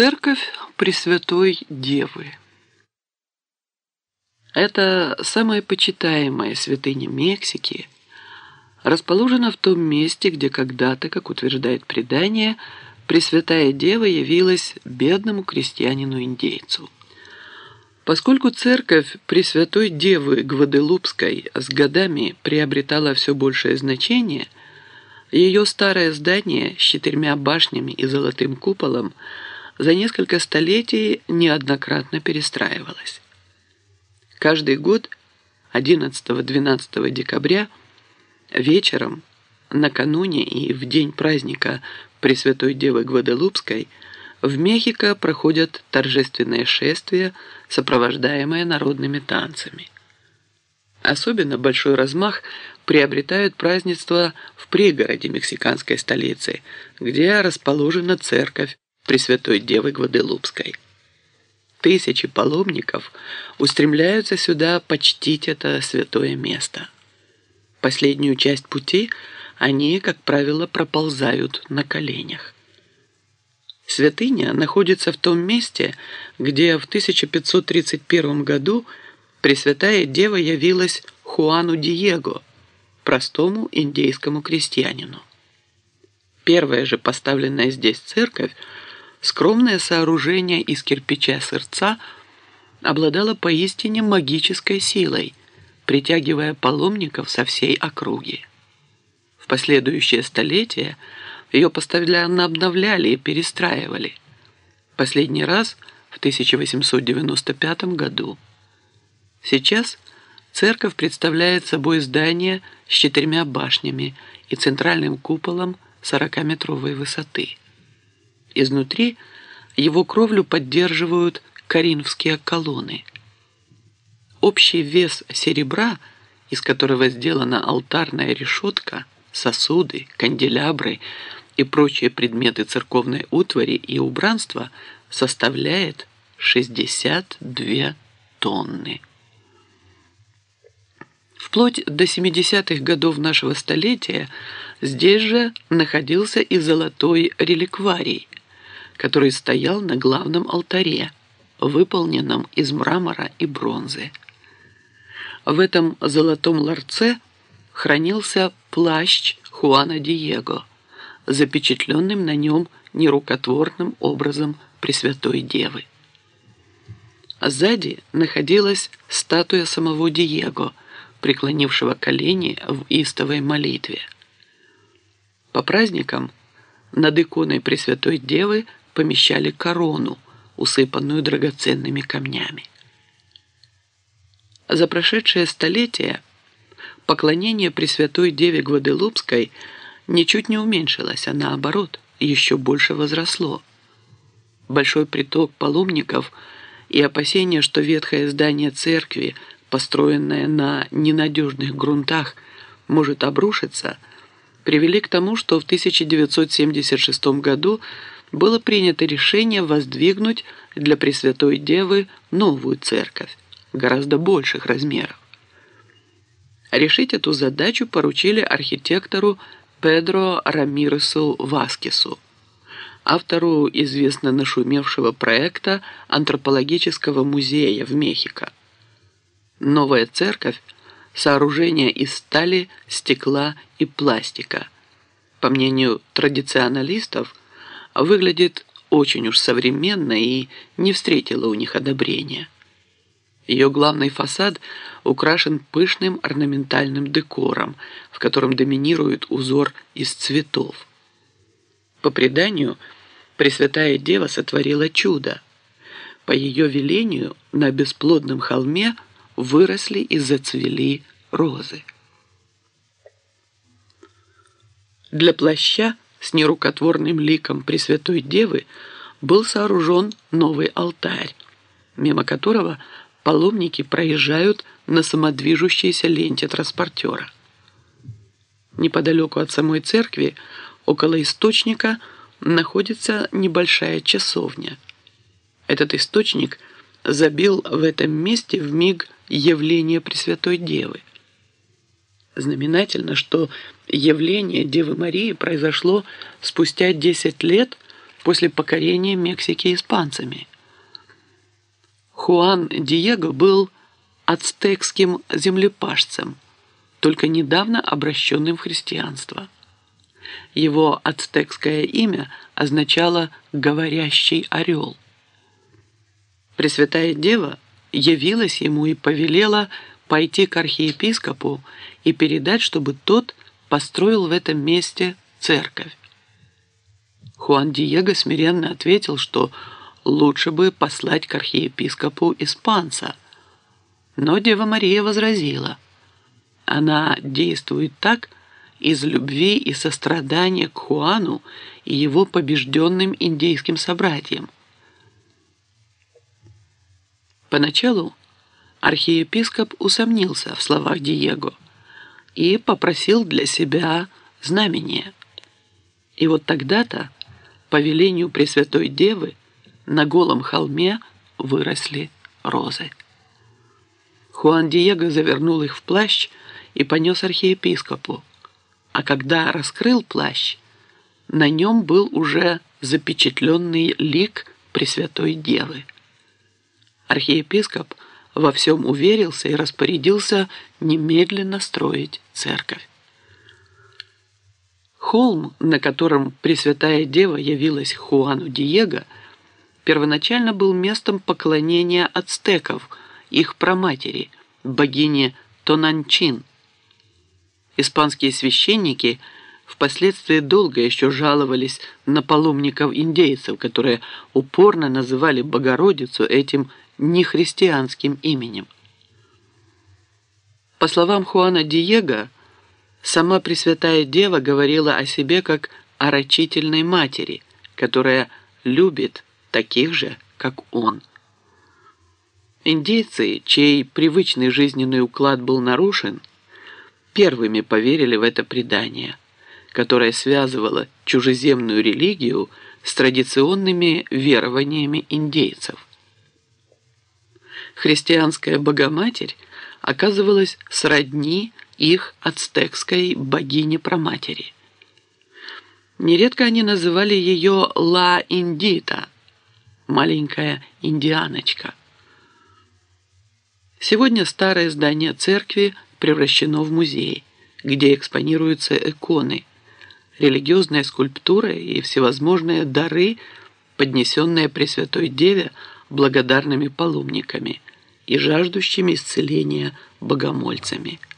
Церковь Пресвятой Девы. Это самая почитаемая святыня Мексики, расположена в том месте, где когда-то, как утверждает предание, Пресвятая Дева явилась бедному крестьянину-индейцу. Поскольку церковь Пресвятой Девы Гваделупской с годами приобретала все большее значение, ее старое здание с четырьмя башнями и золотым куполом – за несколько столетий неоднократно перестраивалась. Каждый год 11-12 декабря вечером, накануне и в день праздника Пресвятой Девы Гваделупской в Мехико проходят торжественные шествия, сопровождаемые народными танцами. Особенно большой размах приобретают празднества в пригороде мексиканской столицы, где расположена церковь Пресвятой Девы Гваделупской. Тысячи паломников устремляются сюда почтить это святое место. Последнюю часть пути они, как правило, проползают на коленях. Святыня находится в том месте, где в 1531 году Пресвятая Дева явилась Хуану Диего, простому индейскому крестьянину. Первая же поставленная здесь церковь скромное сооружение из кирпича сырца обладало поистине магической силой, притягивая паломников со всей округи. В последующие столетия ее постоянно обновляли и перестраивали. Последний раз в 1895 году. Сейчас церковь представляет собой здание с четырьмя башнями и центральным куполом 40-метровой высоты. Изнутри его кровлю поддерживают коринфские колонны. Общий вес серебра, из которого сделана алтарная решетка, сосуды, канделябры и прочие предметы церковной утвари и убранства, составляет 62 тонны. Вплоть до 70-х годов нашего столетия здесь же находился и золотой реликварий – который стоял на главном алтаре, выполненном из мрамора и бронзы. В этом золотом ларце хранился плащ Хуана Диего, запечатленным на нем нерукотворным образом Пресвятой Девы. Сзади находилась статуя самого Диего, преклонившего колени в истовой молитве. По праздникам над иконой Пресвятой Девы – помещали корону, усыпанную драгоценными камнями. За прошедшее столетие поклонение Пресвятой Деве Гваделупской ничуть не уменьшилось, а наоборот, еще больше возросло. Большой приток паломников и опасения, что ветхое здание церкви, построенное на ненадежных грунтах, может обрушиться, привели к тому, что в 1976 году было принято решение воздвигнуть для Пресвятой Девы новую церковь, гораздо больших размеров. Решить эту задачу поручили архитектору Педро Рамиресу Васкесу, автору известно нашумевшего проекта антропологического музея в Мехико. Новая церковь – сооружение из стали, стекла и пластика. По мнению традиционалистов – выглядит очень уж современно и не встретила у них одобрения. Ее главный фасад украшен пышным орнаментальным декором, в котором доминирует узор из цветов. По преданию, Пресвятая Дева сотворила чудо. По ее велению на бесплодном холме выросли и зацвели розы. Для плаща с нерукотворным ликом Пресвятой Девы был сооружен новый алтарь, мимо которого паломники проезжают на самодвижущейся ленте транспортера. Неподалеку от самой церкви, около источника, находится небольшая часовня. Этот источник забил в этом месте в миг явление Пресвятой Девы. Знаменательно, что явление Девы Марии произошло спустя 10 лет после покорения Мексики испанцами. Хуан Диего был ацтекским землепашцем, только недавно обращенным в христианство. Его ацтекское имя означало «говорящий орел». Пресвятая Дева явилась ему и повелела пойти к архиепископу и передать, чтобы тот построил в этом месте церковь. Хуан Диего смиренно ответил, что лучше бы послать к архиепископу испанца. Но Дева Мария возразила. Она действует так из любви и сострадания к Хуану и его побежденным индейским собратьям. Поначалу архиепископ усомнился в словах Диего и попросил для себя знамение. И вот тогда-то, по велению Пресвятой Девы, на голом холме выросли розы. Хуан Диего завернул их в плащ и понес архиепископу, а когда раскрыл плащ, на нем был уже запечатленный лик Пресвятой Девы. Архиепископ во всем уверился и распорядился немедленно строить церковь. Холм, на котором Пресвятая Дева явилась Хуану Диего, первоначально был местом поклонения ацтеков, их праматери, богине Тонанчин. Испанские священники – впоследствии долго еще жаловались на паломников-индейцев, которые упорно называли Богородицу этим нехристианским именем. По словам Хуана Диего, сама Пресвятая Дева говорила о себе как о рачительной матери, которая любит таких же, как он. Индейцы, чей привычный жизненный уклад был нарушен, первыми поверили в это предание – которая связывала чужеземную религию с традиционными верованиями индейцев. Христианская Богоматерь оказывалась сродни их ацтекской богине-проматери. Нередко они называли ее Ла-Индита, маленькая индианочка. Сегодня старое здание церкви превращено в музей, где экспонируются иконы – религиозная скульптура и всевозможные дары, поднесенные Пресвятой Деве благодарными паломниками и жаждущими исцеления богомольцами –